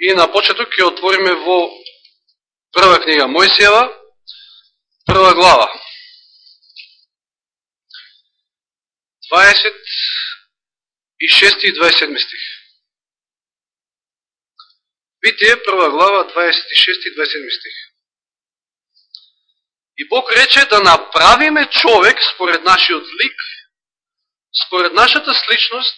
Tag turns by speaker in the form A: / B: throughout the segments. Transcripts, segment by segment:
A: И на почеток ќе отвориме во прва книга Мојсијава, прва глава. 26 и 27 стих. Битие, прва глава, 26 и 27 стих. И Бог рече да направиме човек според нашиот лик, според нашата сличност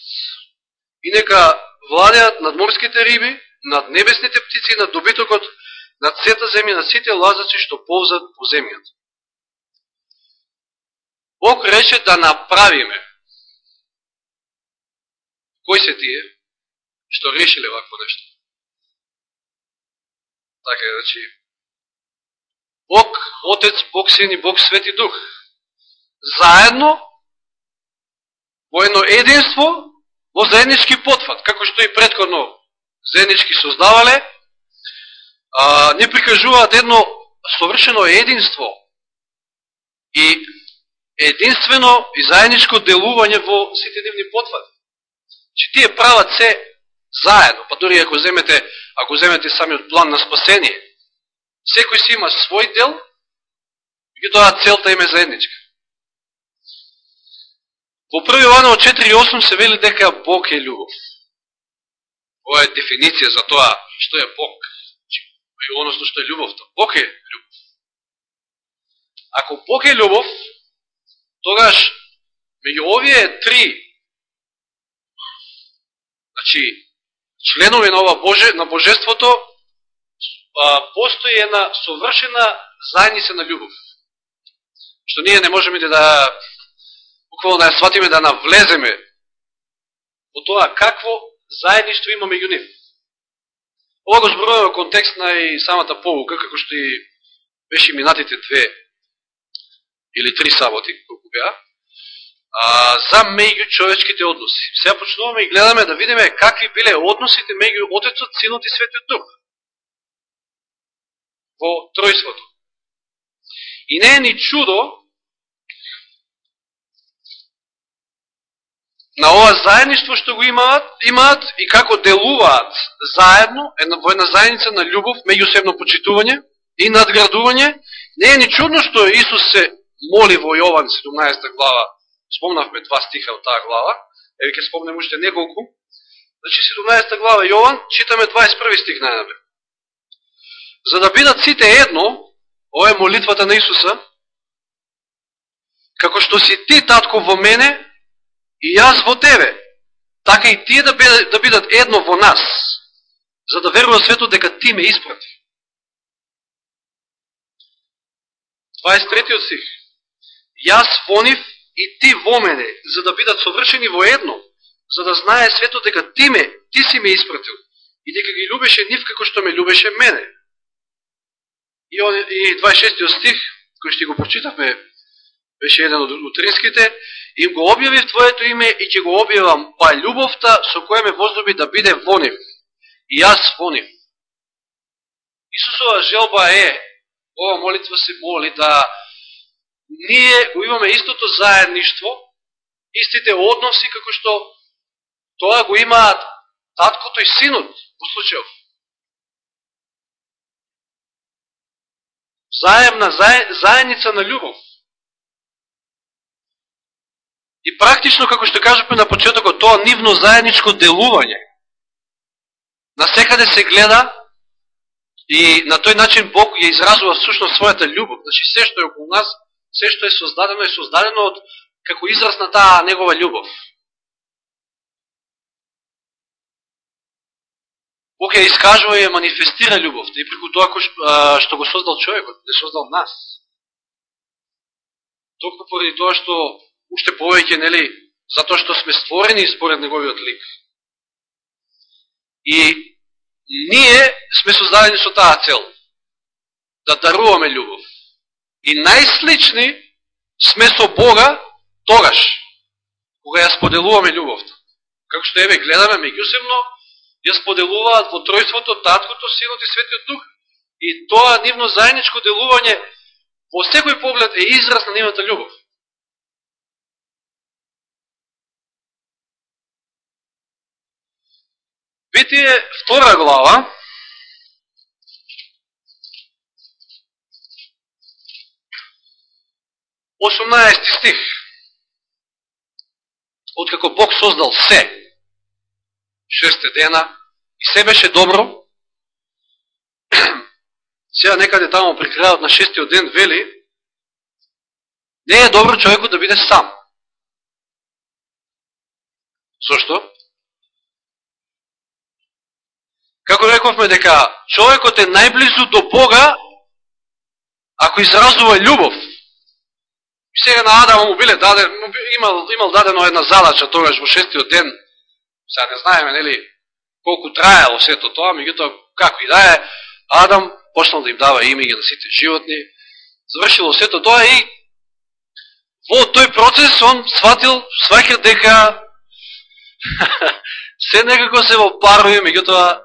A: и нека владеат над морските риби, над небесните птици, над добитокот, над сета земја, над сите лазаци што повзат по земјата. Бог рече да направиме. Кој се тие што решиле вакво нешто? Така е, значи, Бог, Отец, Бог Син и Бог Свети Дух. Заедно, во едно единство, во заеднички потфат, како што и предходно заеднички создавале, а, не прикажуваат едно совршено единство и единствено и заедничко делување во сите нивни потфати. Че значи, тие прават се заедно, па дори ако земете, ако земете самиот план на спасение, секој си има свој дел, и тоа целта им е заедничка. Во 1 Иоанна 4.8 се вели дека Бог е љубов. Ова е дефиниција за тоа што е Бог. И односно што е љубовта. Бог е љубов. Ако Бог е љубов, тогаш меѓу овие три значи членови на ова Боже, на Божеството а, постои една совршена заедница на љубов. Што ние не можеме да, да буквално да ја сватиме да навлеземе во тоа какво заедништво има меѓу нив. Ова го зборуваме во контекст на и самата полука, како што и беше минатите две или три саботи, колку беа, за меѓу човечките односи. Сега почнуваме и гледаме да видиме какви биле односите меѓу Отецот, Синот и Светиот Дух во тројството. И не е ни чудо на ова заедништво што го имаат, имаат и како делуваат заедно, една, во една заедница на љубов, меѓусебно почитување и надградување, не е ни чудно што Исус се моли во Јован 17 глава, спомнавме два стиха од таа глава, еве ќе спомнем уште неколку, значи 17 глава Јован, читаме 21 стих најнабе. За да бидат сите едно, ова е молитвата на Исуса, како што си ти, татко, во мене, и јас во тебе, така и тие да бидат, да бидат едно во нас, за да верува светот дека ти ме испрати. 23 стих. Јас во нив и ти во мене, за да бидат совршени во едно, за да знае светот дека ти ме, ти си ме испратил и дека ги любеше нив како што ме любеше мене. И, и 26 стих, кој што го прочитавме, беше еден од утринските, им го објавив Твоето име и ќе го објавам, па љубовта со која ме возлюби да биде во нив. И јас во нив. Исусова желба е, ова молитва се моли, да ние го имаме истото заедништво, истите односи, како што тоа го имаат таткото и синот во случајов. Заемна заедница на љубов. И практично, како што кажуваме на почетокот, тоа нивно заедничко делување. На секаде се гледа и на тој начин Бог ја изразува сушно својата љубов. Значи, се што е околу нас, се што е создадено, е создадено од, како израз на таа негова љубов. Бог ја искажува и ја манифестира љубовта и преку тоа што го создал човекот, не создал нас. Токму поради тоа што уште повеќе, нели, затоа што сме створени според неговиот лик. И ние сме создадени со таа цел, да даруваме љубов. И најслични сме со Бога тогаш, кога ја споделуваме љубовта. Како што еве гледаме меѓусебно, ја споделуваат во тројството Таткото, Синот и Светиот Дух. И тоа нивно заедничко делување во секој поглед е израз на нивната љубов. Битие втора глава, Осумнаести стих. Откако Бог создал се, шесте дена, и се беше добро, сега некаде тамо при крајот на шестиот ден вели, не е добро човекот да биде сам. Зошто? Како рековме дека човекот е најблизу до Бога ако изразува љубов. И сега на Адам му биле даден, имал, имал дадено една задача тогаш во шестиот ден, сега не знаеме, нели, колку трајало сето тоа, меѓутоа, како и да е, Адам почнал да им дава имиги на сите животни, завршило сето тоа и во тој процес он сватил, сваќа дека се некако се во парови, меѓутоа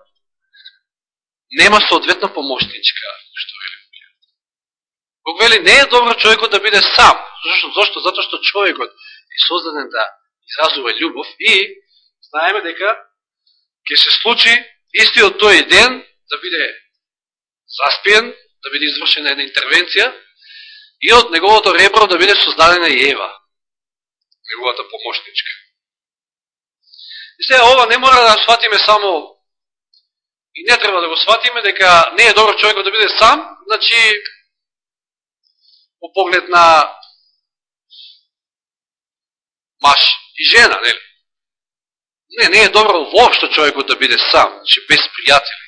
A: нема соодветна помошничка што вели Бог вели, не е добро човекот да биде сам. Зашто? Зашто? Зато што човекот е создаден да изразува љубов и знаеме дека ќе се случи истиот тој ден да биде заспиен, да биде извршена една интервенција и од неговото ребро да биде создадена и Ева, неговата помошничка. И сега ова не мора да сватиме само и не треба да го сватиме дека не е добро човекот да биде сам, значи по поглед на маж и жена, нели? Не, не е добро воопшто човекот да биде сам, значи без пријатели,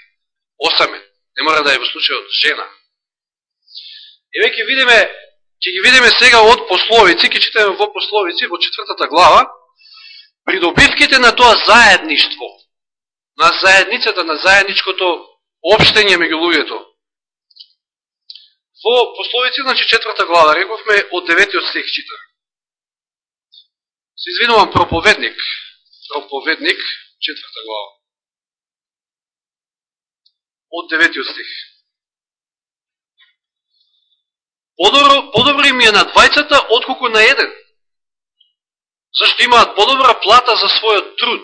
A: осамен, не мора да е во случајот жена. И веќе видиме, ќе ги видиме сега од пословици, ќе читаме во пословици, во четвртата глава, придобивките на тоа заедништво, на заедницата, на заедничкото обштење меѓу луѓето. Во пословици, значи четврта глава, рековме од деветиот стих чита. Се извинувам, проповедник. Проповедник, четврта глава. Од деветиот стих. Подобро, подобро им е на двајцата, отколку на еден. Зашто имаат подобра плата за својот труд.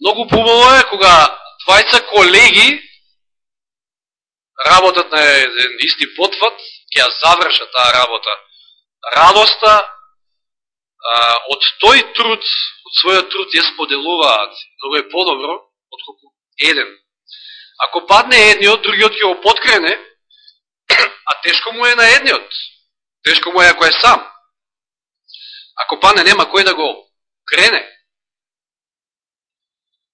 A: Многу побаво е кога двајца колеги работат на еден исти потват, ќе ја завршат таа работа. Радоста а, од тој труд, од својот труд ја споделуваат. Многу е подобро отколку еден. Ако падне едниот, другиот ќе го подкрене, а тешко му е на едниот. Тешко му е ако е сам. Ако падне, нема кој да го крене.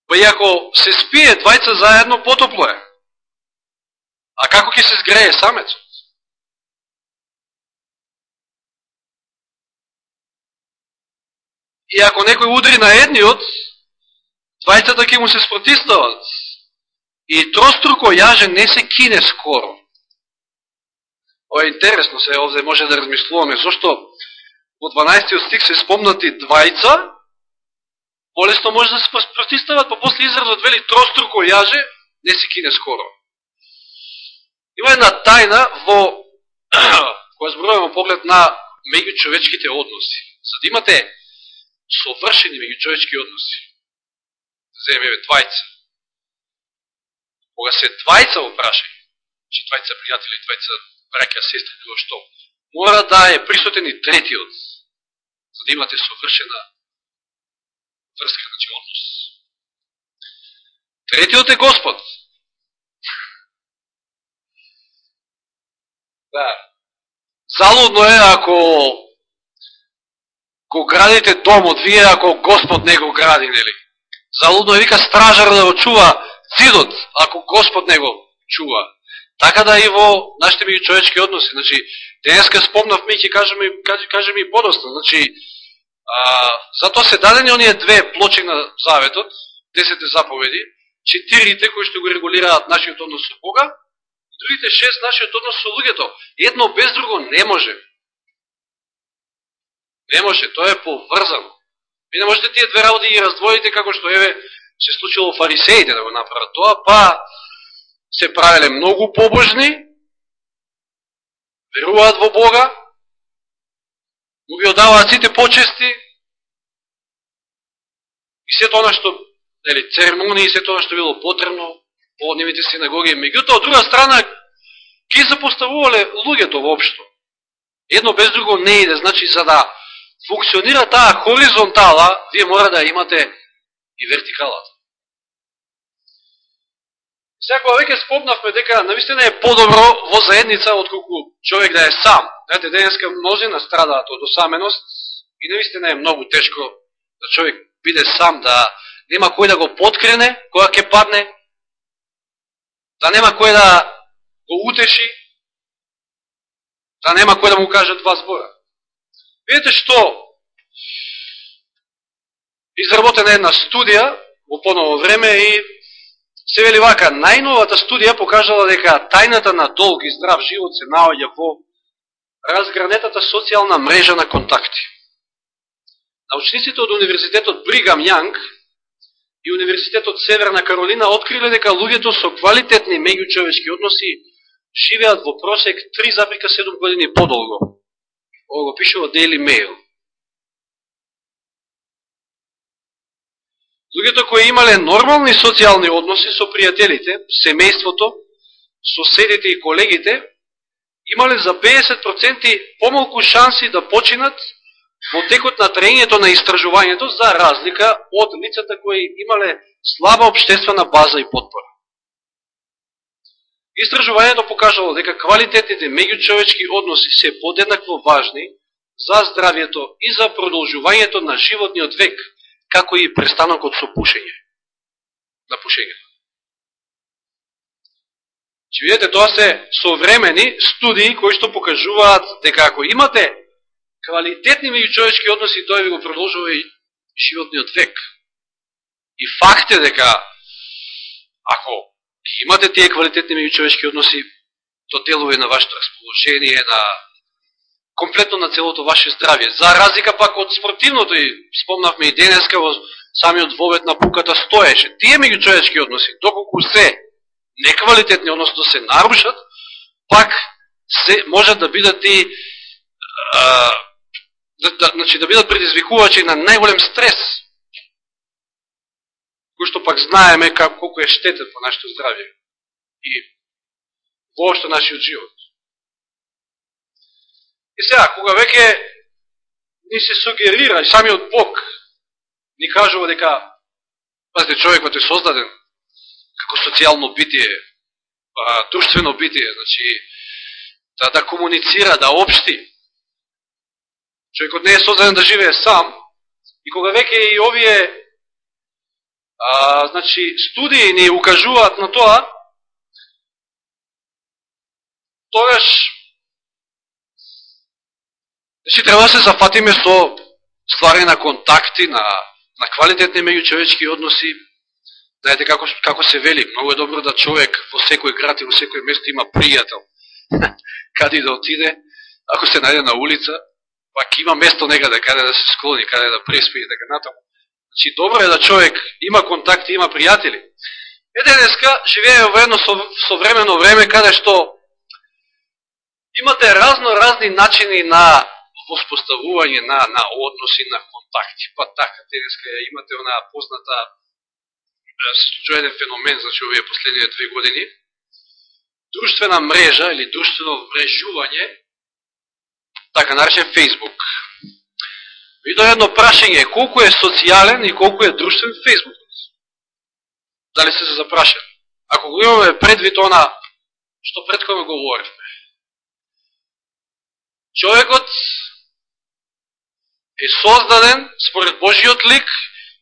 A: Па и ако се спие двајца заедно, потопло е. А како ќе се сгрее самецот? И ако некој удри на едниот, двајцата ќе му се спротистават. И троструко јаже не се кине скоро. Ова е интересно, се овде може да размислуваме, зашто во 12 стих се спомнати двајца, полесно може да се протистават, па после изразот вели троструко јаже, не се кине скоро. Има една тајна во која зборуваме поглед на меѓучовечките односи. За да имате совршени меѓучовечки односи, земеме двајца. Кога се двајца опрашај, че двајца пријатели, двајца браќа, сестри, било што, мора да е присутен и третиот, за да имате совршена врска, значи однос. Третиот е Господ. Да. Залудно е ако го градите домот вие, ако Господ не го гради, нели? Залудно е вика стражар да го чува зидот, ако Господ не го чува. Така да и во нашите ми човечки односи. Значи, денеска спомнавме и ќе кажеме, кажеме и подоста. Значи, А, затоа се дадени оние две плочи на заветот, десете заповеди, четирите кои што го регулираат нашиот однос со Бога, и другите шест нашиот однос со луѓето. Едно без друго не може. Не може, тоа е поврзано. Ви не можете тие две работи да ги раздвоите како што еве се случило фарисеите да го направат тоа, па се правеле многу побожни, веруваат во Бога, му ги одаваат сите почести и сето тоа што, нели, церемонии, сето тоа што било потребно, по нивите синагоги. Меѓутоа, од друга страна, ги запоставувале луѓето воопшто. Едно без друго не иде. Значи, за да функционира таа хоризонтала, вие мора да имате и вертикалата. Секоја веќе спомнавме дека наистина е подобро во заедница отколку човек да е сам. Знаете, денеска мнозина страдаат од осаменост и наистина е многу тешко да човек биде сам, да нема кој да го подкрене која ќе падне, да нема кој да го утеши, да нема кој да му каже два збора. Видете што изработена една студија во поново време и се вели вака, најновата студија покажала дека тајната на долг и здрав живот се наоѓа во разгранетата социјална мрежа на контакти. Научниците од Универзитетот Бригам Јанг и Универзитетот Северна Каролина откриле дека луѓето со квалитетни меѓучовечки односи живеат во просек 3,7 години подолго. Ово го пише во Daily Mail. Луѓето кои имале нормални социјални односи со пријателите, семејството, соседите и колегите, имале за 50% помалку шанси да починат во текот на трењето на истражувањето за разлика од лицата кои имале слаба обштествена база и подпора. Истражувањето покажало дека квалитетните меѓучовечки односи се подеднакво важни за здравието и за продолжувањето на животниот век, како и престанокот со пушење. На пушењето. Че видите, тоа се современи студии кои што покажуваат дека ако имате квалитетни меѓучовечки односи, тој ви го продолжува и животниот век. И факт е дека, ако имате тие квалитетни меѓучовечки односи, то делува на вашето расположение, на комплетно на целото ваше здравје. За разлика пак од спортивното, и спомнавме и денеска во самиот вовет на пуката стоеше. Тие меѓучовечки односи, доколку се неквалитетни, односно се нарушат, пак се, можат да бидат и а, да, да, значи, да бидат предизвикувачи на најголем стрес, кој што пак знаеме как, колко е штетен по нашето здравје и воопшто нашиот живот. И сега, кога веќе ни се сугерира, и самиот Бог ни кажува дека, пазите, човекот е создаден како социјално битие, па, а друштвено битие, значи, да, да комуницира, да обшти, Човекот не е создаден да живее сам. И кога веќе и овие а, значи, студии ни укажуваат на тоа, тогаш значи, треба да се зафатиме со ствари на контакти, на, на квалитетни меѓучовечки односи. Знаете како, како се вели, многу е добро да човек во секој град и во секој место има пријател. Каде да отиде, ако се најде на улица, пак има место некаде каде да се склони, каде да преспи и така натаму. Значи, добро е да човек има контакти, има пријатели. Е, денеска живееме во едно современо време каде што имате разно разни начини на воспоставување на, на односи, на контакти. Па така, денеска имате онаа позната случајен феномен, значи овие последние две години, друштвена мрежа или друштвено мрежување така наречен Фейсбук. Видо едно прашање, колку е социјален и колку е друштвен Facebook? Дали се се запрашен? Ако го имаме предвид она што предходно говоривме. Човекот е создаден според Божиот лик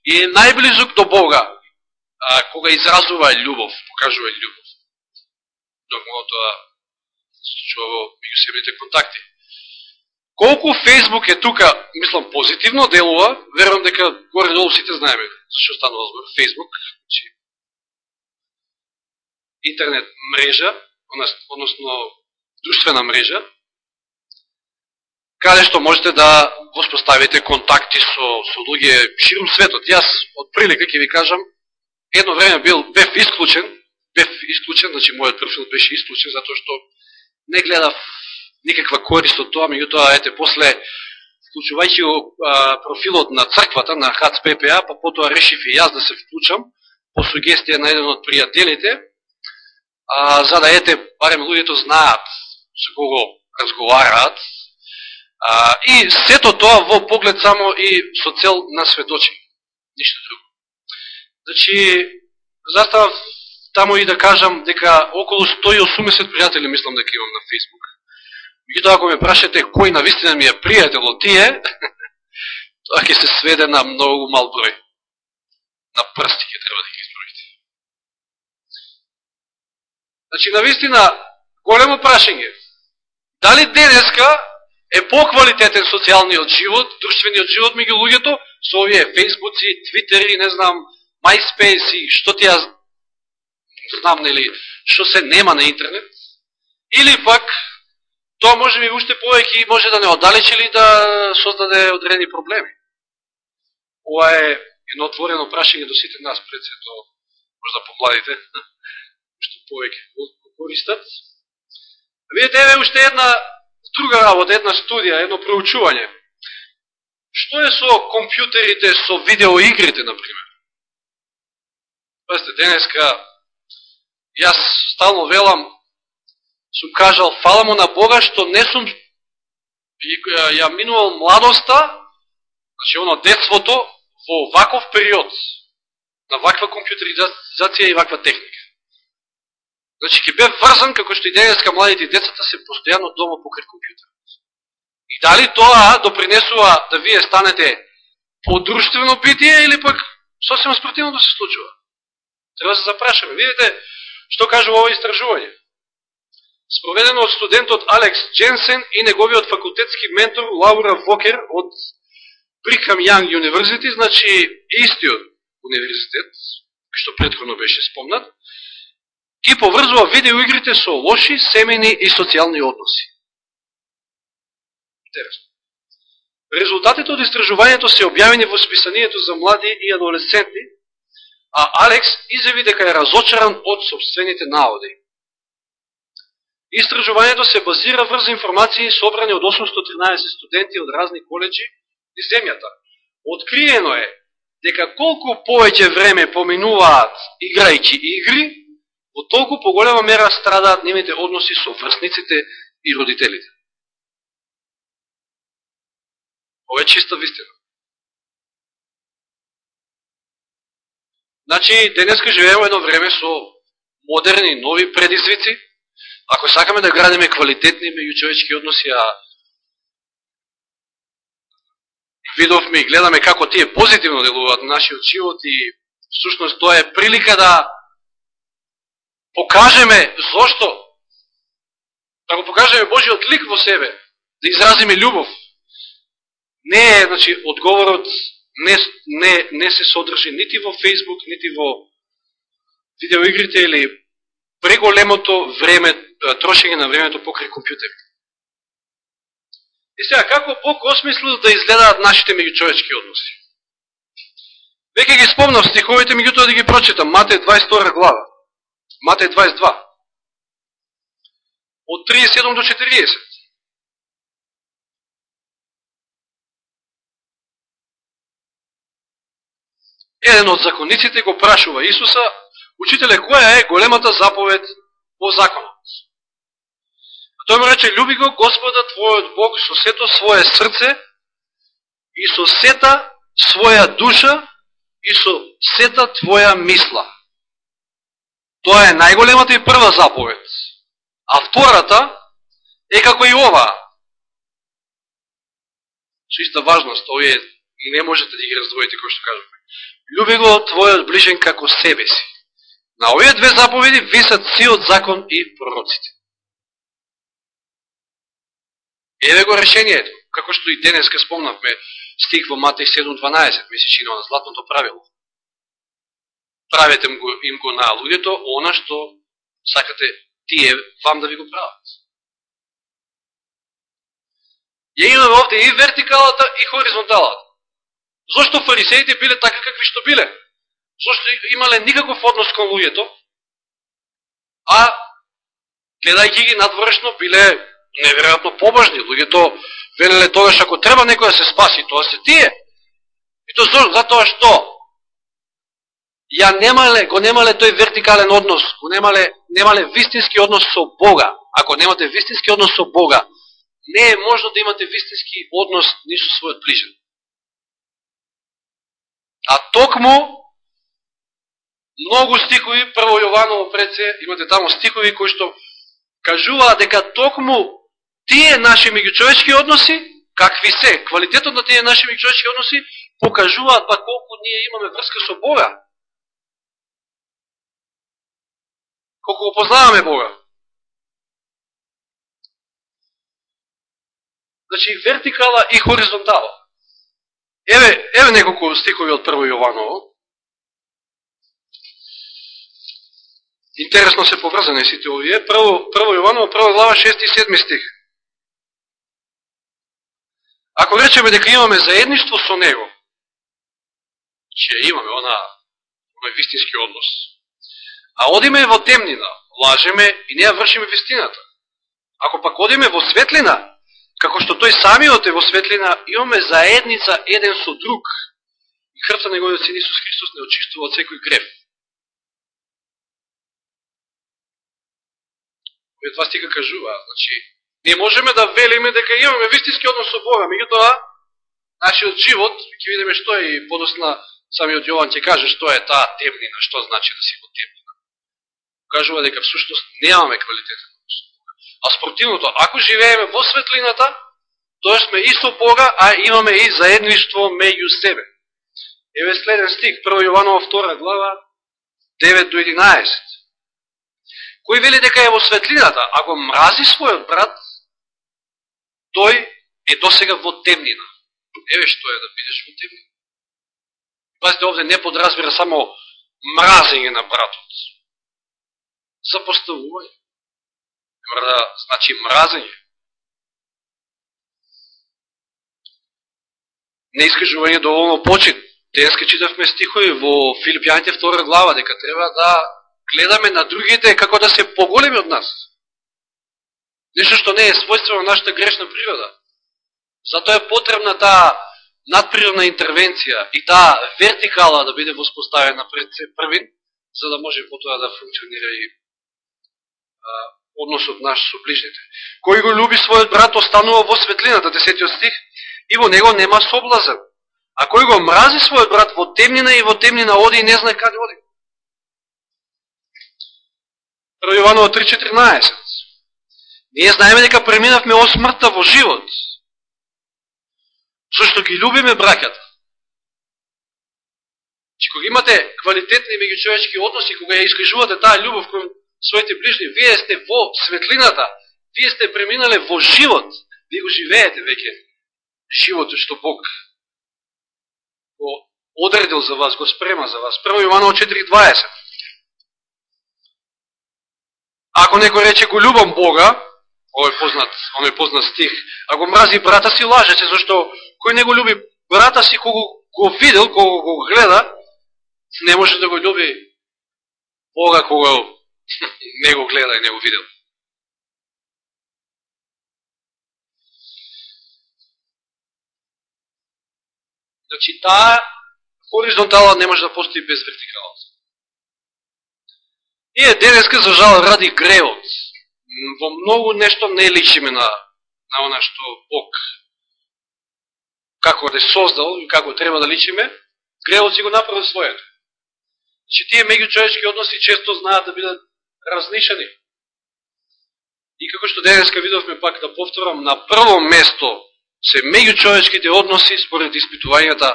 A: и е најблизок до Бога, а, кога изразува љубов, покажува љубов. Доколку тоа се чува во меѓусебните контакти. Колку Фейсбук е тука, мислам, позитивно делува, верувам дека горе-долу сите знаеме што станува збор Фейсбук, значи интернет мрежа, односно друштвена мрежа, каде што можете да воспоставите контакти со, со луѓе широм светот. Јас, од прилика, ќе ви кажам, едно време бил, бев исклучен, бев исклучен, значи мојот профил беше исклучен, затоа што не гледав никаква корист од тоа, меѓутоа, ете, после, вклучувајќи го профилот на црквата, на ХАЦ ППА, па потоа решив и јас да се вклучам, по сугестија на еден од пријателите, а, за да ете, барем луѓето знаат со кого разговараат, а, и сето тоа во поглед само и со цел на сведочење. ништо друго. Значи, заставав таму и да кажам дека околу 180 пријатели мислам дека имам на Фейсбук. Меѓутоа, ако ме прашате кој на вистина ми е пријател од тие, тоа ќе се сведе на многу мал број. На прсти ќе треба да ги изброите. Значи, на вистина, големо прашање. Дали денеска е поквалитетен социјалниот живот, друштвениот живот меѓу луѓето, со овие фейсбуци, твитери, не знам, MySpace и што ти ја знам, нели, што се нема на интернет, или пак, тоа може би уште повеќе може да не оддалечи или да создаде одредени проблеми. Ова е едно отворено прашање до сите нас пред се, тоа може да помладите, што повеќе користат. Видете еве уште една друга работа, една студија, едно проучување. Што е со компјутерите, со видеоигрите, например? Пазите, денеска, јас стално велам, сум кажал, фала му на Бога, што не сум ја минувал младоста, значи оно детството, во ваков период, на ваква компјутеризација и ваква техника. Значи, ќе бе врзан, како што и денеска младите и децата се постојано дома покрај компјутер. И дали тоа допринесува да вие станете подружствено битие или пак сосема спротивно да се случува? Треба да се запрашаме. Видите што кажува ово истражување. Спроведено од студентот Алекс Дженсен и неговиот факултетски ментор Лаура Вокер од Брикхам Јанг University, значи истиот универзитет, што предходно беше спомнат, ги поврзува видеоигрите со лоши семени и социјални односи. Интересно. Резултатите од истражувањето се објавени во списанието за млади и адолесценти а Алекс изјави дека е разочаран од собствените наоди. Истражувањето се базира врз информации собрани од 813 студенти од разни коледжи и земјата. Откриено е дека колку повеќе време поминуваат играјќи игри, во толку поголема мера страдаат нивните односи со врсниците и родителите. Ова е чиста вистина. Значи, денеска живееме едно време со модерни, нови предизвици. Ако сакаме да градиме квалитетни меѓучовечки односи, а видовме и гледаме како тие позитивно делуваат на нашиот живот и всушност тоа е прилика да покажеме зошто, да го покажеме Божиот лик во себе, да изразиме љубов. Не е, значи, одговорот не, не, не се содржи нити во Facebook, нити во видеоигрите или преголемото време, трошење на времето покрај компјутер. И сега, како Бог осмислил да изгледаат нашите меѓучовечки односи? Веќе ги спомнав стиховите, меѓутоа да ги прочитам. Матеј 22 глава. Матеј 22. Од 37 до 40. Еден од законниците го прашува Исуса, Учителе, која е големата заповед по законот? Тој му рече, люби го Господа Твојот Бог со сето своје срце и со сета своја душа и со сета Твоја мисла. Тоа е најголемата и прва заповед. А втората е како и ова. Со иста важност, овие и не можете да ги раздвоите, кој што кажуваме. Люби го твојот ближен како себе си. На овие две заповеди висат сиот закон и пророците. Еве го решението, како што и денес денеска спомнавме стих во Матеј 7.12, месечина на златното правило. Правете им го, им го на луѓето, она што сакате тие вам да ви го прават. Ја имаме овде и вертикалата и хоризонталата. Зошто фарисеите биле така какви што биле? Зошто имале никаков однос кон луѓето? А, гледајќи ги надворешно, биле неверојатно побожни. Луѓето велеле тогаш ако треба некој да се спаси, тоа се тие. И тоа зошто? Затоа што? Ја немале, го немале тој вертикален однос, го немале, немале вистински однос со Бога. Ако немате вистински однос со Бога, не е можно да имате вистински однос ни со својот ближен. А токму многу стикови, прво Јованово предсе, имате таму стикови кои што кажуваат дека токму тие наши меѓучовечки односи, какви се, квалитетот на тие наши меѓучовечки односи, покажуваат па колку ние имаме врска со Бога. Колку го познаваме Бога. Значи, вертикала и хоризонтала. Еве, еве неколку стихови од Прво Јованово. Интересно се поврзани сите овие. Прво, прво Јованово, прва глава, 6 и 7 стих. Ако речеме дека имаме заедништво со Него, че имаме она, она вистински однос, а одиме во темнина, лажеме и не ја вршиме вистината. Ако пак одиме во светлина, како што тој самиот е во светлина, имаме заедница еден со друг. И крвта неговиот син Исус Христос не очистува од секој греф. Овие два стика кажува, значи, не можеме да велиме дека имаме вистински однос со Бога, меѓутоа, нашиот живот, ќе видиме што е и подосна самиот Јован ќе каже што е таа темнина, што значи да си во темнина покажува дека всушност немаме квалитетен однос. А спротивното, ако живееме во светлината, тоа сме и со Бога, а имаме и заедништво меѓу себе. Еве следен стих, 1 Јованова 2 глава, 9 до 11 кој вели дека е во светлината, ако мрази својот брат, тој е досега во темнина. Еве што е да бидеш во темнина. Пазите, овде не подразбира само мразење на братот. Запоставување. Мрда, значи мразење. Не искажување доволно почет. Денска читавме стихови во Филипјаните 2 глава, дека треба да гледаме на другите како да се поголеми од нас. Нешто што не е својствено на нашата грешна природа. Затоа е потребна таа надприродна интервенција и таа вертикала да биде воспоставена пред се првин, за да може потоа да функционира и односот наш со ближните. Кој го люби својот брат останува во светлината, 10 стих, и во него нема соблазен. А кој го мрази својот брат во темнина и во темнина оди и не знае каде оди. 1 Јованово 3.14. Ние знаеме дека преминавме од смртта во живот. Зашто ги любиме браката. Че кога имате квалитетни меѓучовечки односи, кога ја искажувате таа љубов кон своите ближни, вие сте во светлината, вие сте преминале во живот, вие го живеете веќе. Животот што Бог го одредил за вас, го спрема за вас. Прво Јованово 4.20 Ако некој рече го любам Бога, овој познат, овој познат стих, а го мрази брата си, лажеше, зашто кој не го люби брата си, кого го видел, кого го гледа, не може да го люби Бога кога не го гледа и не го видел. Значи, таа хоризонтала не може да постои без вертикалата. Ние денеска, за жал, ради греот, во многу нешто не личиме на, на она што Бог како да е создал и како треба да личиме, греот си го направил своето. Значи, тие меѓучовечки односи често знаат да бидат разнишани. И како што денеска видовме пак да повторам, на прво место се меѓучовечките односи според испитувањата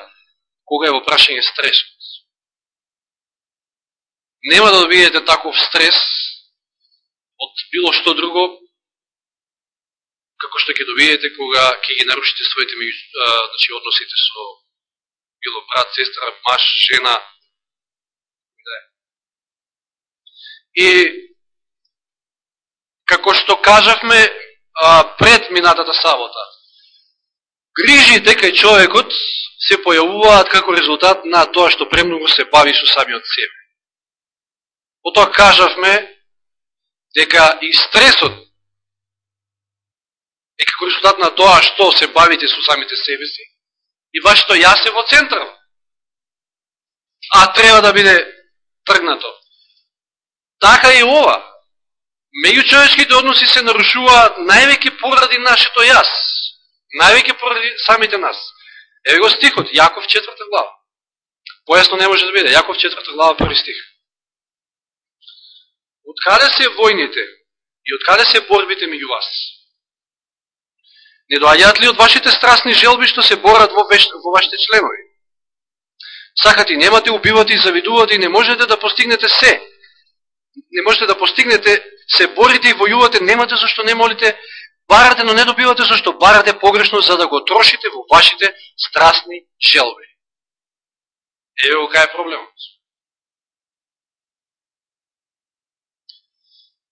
A: кога е во прашање стресот нема да добиете таков стрес од било што друго, како што ќе добиете кога ќе ги нарушите своите значи, односите со било брат, сестра, маж, жена. Да. И како што кажавме а, пред минатата сабота, грижите кај човекот се појавуваат како резултат на тоа што премногу се бави со самиот себе. Потоа кажавме дека и стресот е како резултат на тоа што се бавите со самите себе си и вашето јас е во центар. А треба да биде тргнато. Така и ова. Меѓучовечките односи се нарушуваат највеќе поради нашето јас. Највеќе поради самите нас. Еве го стихот, Јаков 4 глава. Појасно не може да биде. Јаков 4 глава, први стих. Од каде се војните и од каде се борбите меѓу вас? Не доаѓаат ли од вашите страстни желби што се борат во, веш, во вашите членови? Сакате и немате, убивате и завидувате и не можете да постигнете се. Не можете да постигнете, се борите и војувате, немате зашто не молите, барате, но не добивате зашто барате погрешно за да го трошите во вашите страстни желби. Еве го кај е проблемот.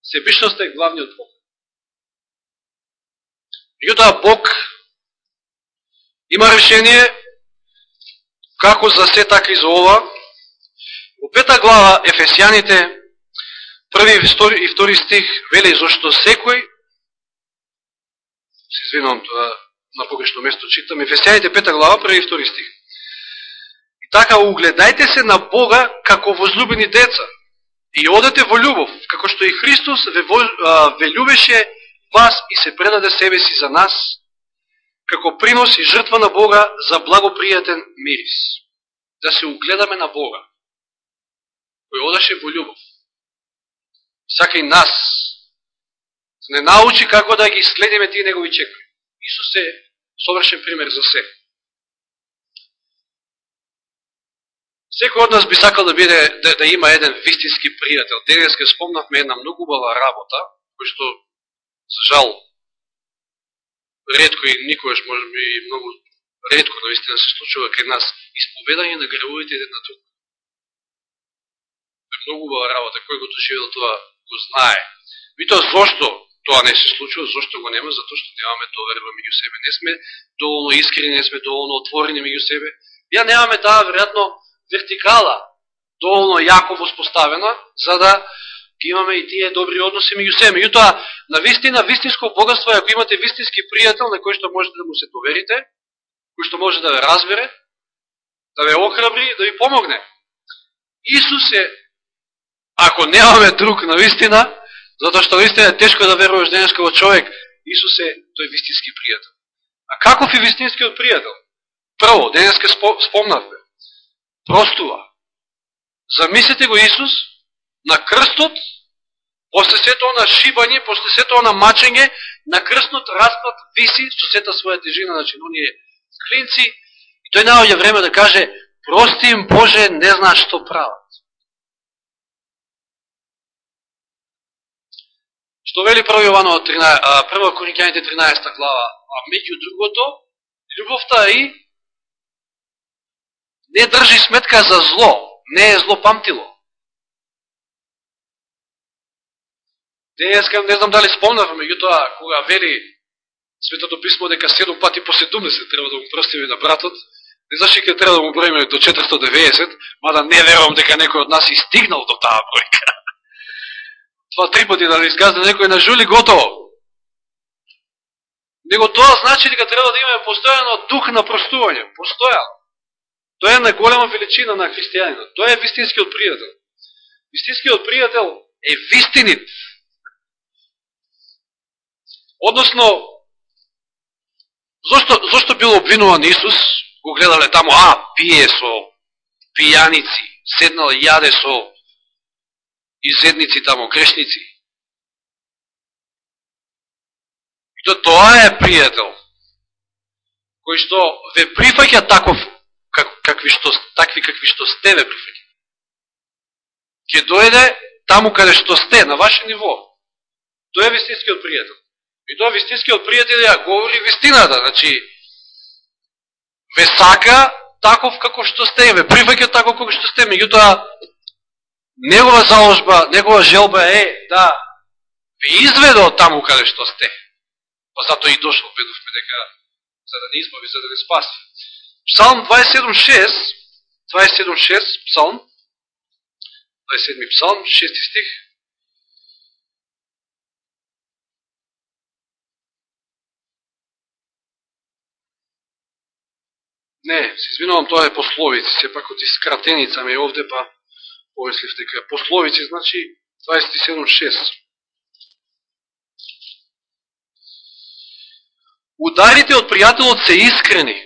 A: Себишност е главниот Бог. Меѓутоа Бог има решение како за се така и за ова. Во пета глава Ефесијаните, први и втори стих, вели зашто секој, се извинувам тоа, на погрешно место читам, Ефесијаните пета глава, први и втори стих. И така, угледајте се на Бога како возлюбени деца и одете во љубов, како што и Христос ве, ве љубеше вас и се предаде себе си за нас, како принос и жртва на Бога за благопријатен мирис. Да се угледаме на Бога, кој одаше во љубов. Сака и нас не научи како да ги следиме тие негови чекори. Исус е совршен пример за се. Секој од нас би сакал да биде да, да има еден вистински пријател. Денеска спомнавме една многу убава работа, кој што за жал редко и никогаш може би многу редко наистина се случува кај нас исповедање на гревовите еден на друг. Е многу убава работа, кој го доживел тоа го знае. Витоа, тоа зошто тоа не се случува, зошто го нема, затоа што немаме доверба меѓу себе. Не сме доволно искрени, не сме доволно отворени меѓу себе. Ја немаме таа веројатно вертикала доволно јако воспоставена, за да ги имаме и тие добри односи меѓу себе. Меѓутоа, на вистина, вистинско богатство ако имате вистински пријател на кој што можете да му се доверите, кој што може да ве разбере, да ве охрабри, да ви помогне. Исус е, ако немаме друг на вистина, затоа што вистина е тешко да веруваш денеска во човек, Исус е тој вистински пријател. А каков е вистинскиот пријател? Прво, денеска спомнавме, простува. Замислете го Исус, на крстот, после сето на шибање, после сето на мачење, на крстот распад виси со сета своја тежина, значи оние клинци, и тој наоѓа време да каже, прости им Боже, не знаат што прават. Што вели 1 Јованово 13, 1 Коринќаните 13 глава, а меѓу другото, љубовта и не држи сметка за зло, не е зло памтило. Денеска не знам дали спомнав, меѓутоа, кога вели Светото Писмо дека 7 пати по 70 треба да му простиме на братот, не знаш ке треба да му броиме до 490, мада не верувам дека некој од нас и стигнал до таа бројка. Това три пати да изгазне некој на жули готово. Него тоа значи дека треба да имаме постојано дух на простување, постојано. Тоа е најголема величина на христијанина. Тоа е вистинскиот пријател. Вистинскиот пријател е вистинит, Односно, зошто, зошто бил обвинуван Исус? Го гледале таму, а, пие со пијаници, седнал јаде со изедници таму, грешници. И то тоа е пријател, кој што ве прифаќа таков, как, какви што, такви какви што сте ве прифаќа. Ке дојде таму каде што сте, на ваше ниво. Тоа е вистинскиот пријател. И тоа вистинскиот пријател ја говори вистината, значи ве сака таков како што сте, ве прифаќа таков како што сте, меѓутоа негова заложба, негова желба е да ви изведе од таму каде што сте. Па затоа и дошол, бедувме дека за да не избави, за да не спаси. Псалм 27.6, 27.6, псалм, 27 псалм, 6 стих, Не, се извинувам, тоа е пословица, сепак од искратеница ме овде, па помислив дека пословици, значи 27.6. Ударите од пријателот се искрени,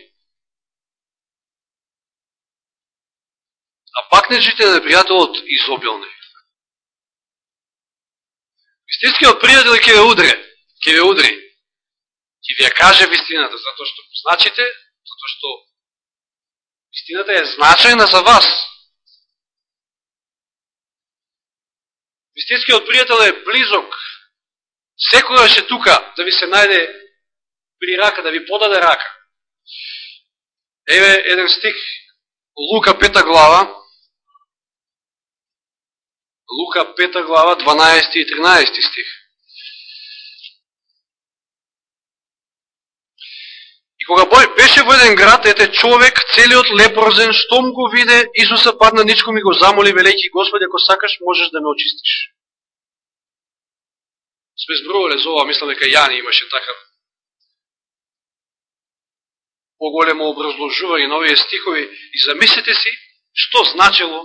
A: а пакнежите на пријателот изобилни. Вистинскиот пријател ќе ве удре, ќе ве удри, ќе ви ја каже вистината, затоа што значите, затоа што вистината е значајна за вас. Вистинскиот пријател е близок, Секогаш е тука да ви се најде при рака, да ви подаде рака. Еве еден стих, Лука пета глава, Лука 5 глава, 12 и 13 стих. И кога беше во еден град, ете човек, целиот лепрозен, штом го виде, Исуса падна ничко ми го замоли, велејќи, Господи, ако сакаш, можеш да ме очистиш. Сме збрувале за ова, мислам дека Јани имаше така поголемо образложување на овие стихови и замислите си што значило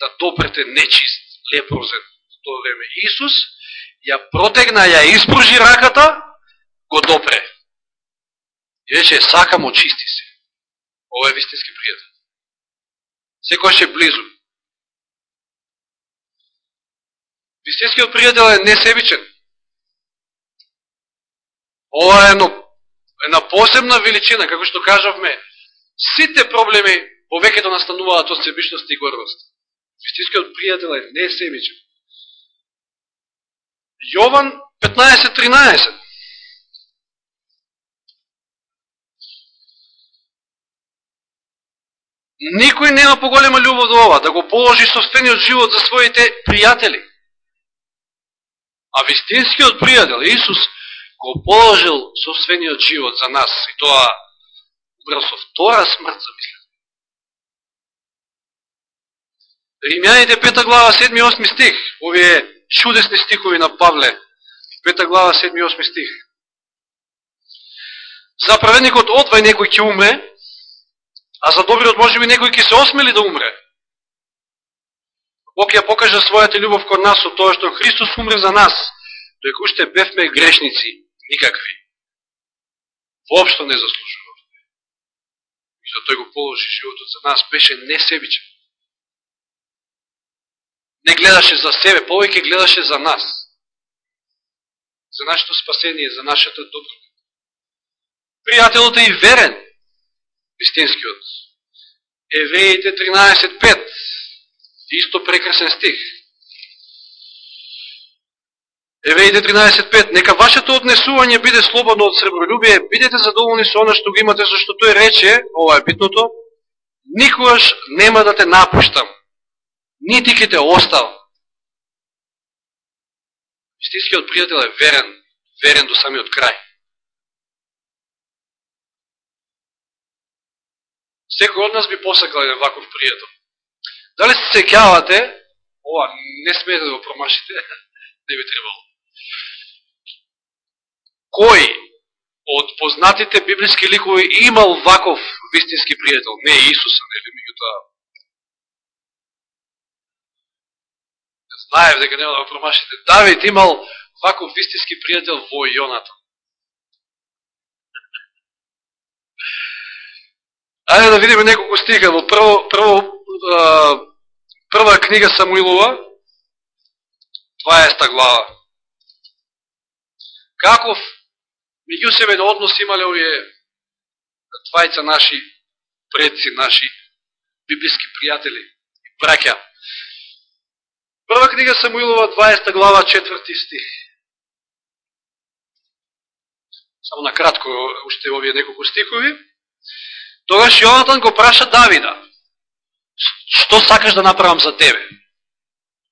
A: да допрете нечист лепрозен во тоа време. Исус ја протегна, ја испружи раката, го допре. И рече, сакам, очисти се. Ова е вистински пријател. Секој е близу. Вистинскиот пријател е несебичен. Ова е едно, една посебна величина, како што кажавме, сите проблеми повеќето настануваат од себичност и гордост. Вистинскиот пријател е несебичен. Јован 15.13 Никој нема поголема љубов до ова, да го положи собствениот живот за своите пријатели. А вистинскиот пријател, Исус, го положил собствениот живот за нас. И тоа умрел со втора смрт, замислете. Римјаните 5 глава 7 и 8 стих, овие чудесни стихови на Павле, 5 глава 7 и 8 стих. За праведникот одвај некој ќе умре, а за добриот може би некој ќе се осмели да умре. Бог ја покажа својата љубов кон нас со тоа што Христос умре за нас, дојка уште бевме грешници, никакви. Воопшто не заслужувавме. И за тој го положи животот за нас, беше несебичен не гледаше за себе, повеќе гледаше за нас. За нашето спасение, за нашата добро. Пријателот е и верен, Вистинскиот Евреите 13.5, исто прекрасен стих. Евреите 13.5 Нека вашето однесување биде слободно од сребролюбие, бидете задоволни со оно што го имате, зашто тој рече, ова е битното, никогаш нема да те напуштам нити ке те оставам. Истинскиот пријател е верен, верен до самиот крај. Секој од нас би посакал еден ваков пријател. Дали се секјавате, ова не смеете да го промашите, не би требало. Кој од познатите библиски ликови имал ваков вистински пријател? Не Исуса, нели, меѓутоа знаев дека нема да го промашите. Давид имал ваков вистински пријател во Јонатан. Ајде да видиме неколку стиха во прво, прво, а, прва книга Самуилова, 20 глава. Каков меѓу себе да однос имале овие двајца наши предци, наши библиски пријатели и браќа. Прва книга Самуилова, 20 глава, 4 стих. Само на кратко, уште овие неколку стихови. Тогаш Јонатан го праша Давида. Што сакаш да направам за тебе?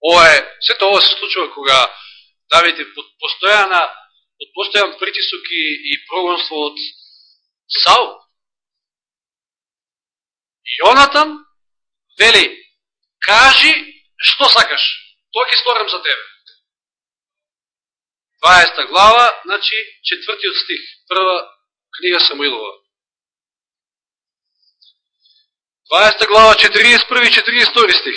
A: Ова е, сето ова се случува кога Давид е под постојана, под постојан притисок и, и прогонство од Саул. Јонатан вели, кажи што сакаш тоа ќе сторам за тебе. 20 глава, значи четвртиот стих, прва книга Самуилова. 20 глава, 41 и 42 стих.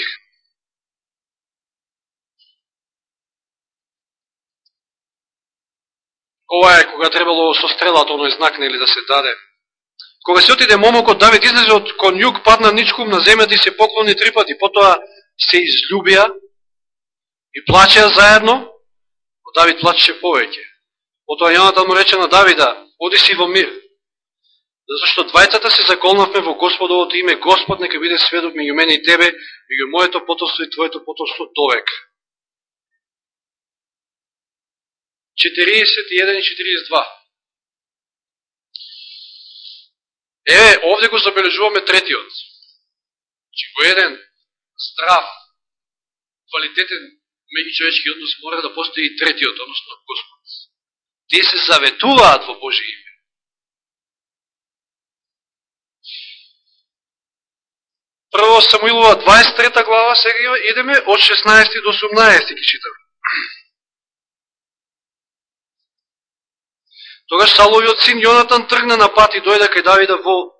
A: Ова е кога требало со стрелата оној знак нели да се даде. Кога се отиде момокот Давид излезе од кон југ, падна ничкум на земјата и се поклони три пати, потоа се излюбија и плачеа заедно, но Давид плачеше повеќе. Потоа јаната му рече на Давида, оди си во мир. Зашто двајцата се заколнавме во Господовото име, Господ нека биде сведок меѓу мене и тебе, меѓу моето потомство и твоето потоство довек. 41 и 42. Еве, овде го забележуваме третиот. Че го еден здрав, квалитетен меѓучовечки однос мора да постои и третиот, односно Господ. Тие се заветуваат во Божие име. Прво Самуилова 23 глава, сега идеме од 16 до 18 ки читаме. Тогаш Саловиот син Јонатан тргна на пат и дојде кај Давида во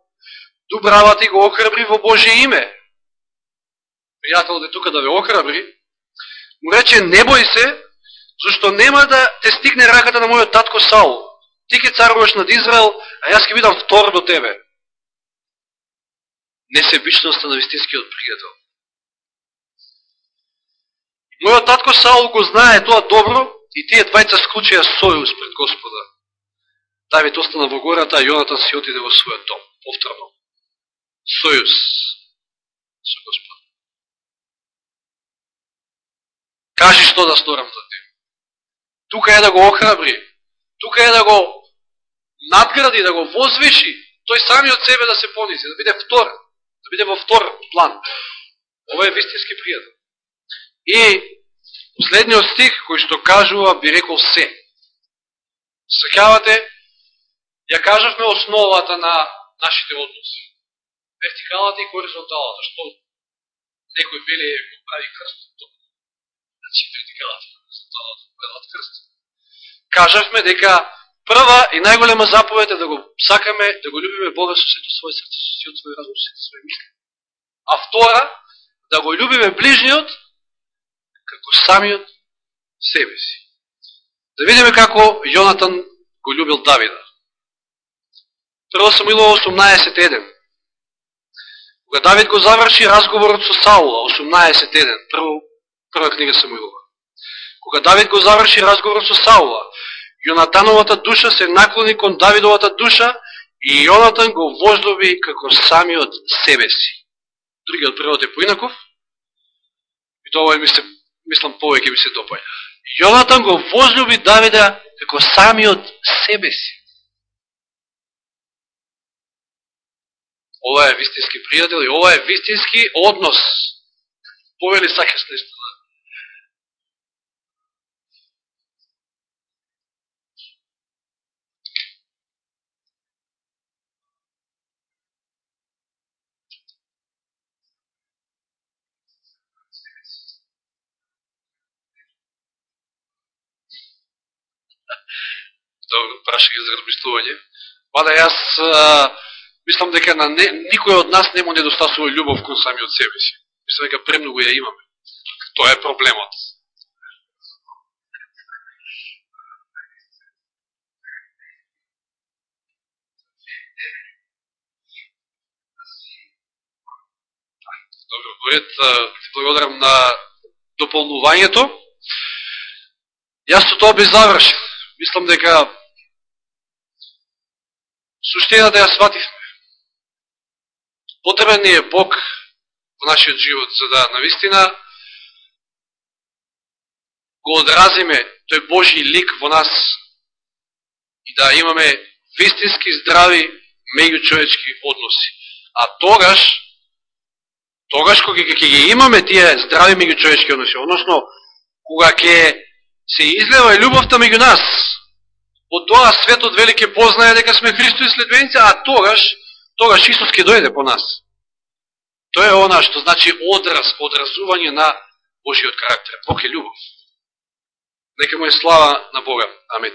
A: Дубравата и го охрабри во Божие име. Пријател де тука да ве охрабри, му рече, не бој се, зашто нема да те стигне раката на мојот татко Саул. Ти ке царуваш над Израел, а јас ке бидам втор до тебе. Несебичноста на вистинскиот пријател. Мојот татко Саул го знае тоа добро и тие двајца склучија сојуз пред Господа. Давид остана во гората, а Јонатан си отиде во својот дом, повторно. Сојуз со Господ. Кажи што да сторам за тебе. Тука е да го охрабри, тука е да го надгради, да го возвиши, тој сами од себе да се понизи, да биде втор, да биде во втор план. Ова е вистински пријател. И последниот стих кој што кажува би рекол се. Секавате, ја кажавме основата на нашите односи. Вертикалата и хоризонталата, што некој вели го прави крст, Значи вертикалата и хоризонталата прават крст. Кажавме дека прва и најголема заповед е да го сакаме, да го любиме Бога со сето своје срце, со сето свој разум, со сето свој мисли. А втора, да го любиме ближниот како самиот себе си. Да видиме како Јонатан го любил Давида. Прво Самуилово 18.1. Кога Давид го заврши разговорот со Саула, 18.1, прво, прва книга Самуилова. Кога Давид го заврши разговорот со Саула, Јонатановата душа се наклони кон Давидовата душа и Јонатан го вождови како самиот себе си. Другиот превод е поинаков, и тоа е, мислам, мислам повеќе ми се допаја. Јонатан го возлюби Давида како самиот себе си. Ова е вистински пријател и ова е вистински однос. Повели сакаш нешто да... Добро, прашање за размислување. Мада јас а, Мислам дека на не, никој од нас не му недостасува љубов кон самиот себе си. Мислам дека премногу ја имаме. Тоа е проблемот. Добро, поред, ти благодарам на дополнувањето. Јас со тоа би завршил. Мислам дека суштината да ја свативме. Потребен ни е Бог во нашиот живот, за да навистина го одразиме тој Божи лик во нас и да имаме вистински здрави меѓучовечки односи. А тогаш, тогаш кога ќе ги имаме тие здрави меѓучовечки односи, односно кога ќе се излева љубовта меѓу нас, од тоа светот велике познае дека сме Христови следбеници, а тогаш тогаш Исус ќе дојде по нас. Тоа е она што значи одраз, одразување на Божиот карактер. Бог е љубов. Нека му е слава на Бога. Амин.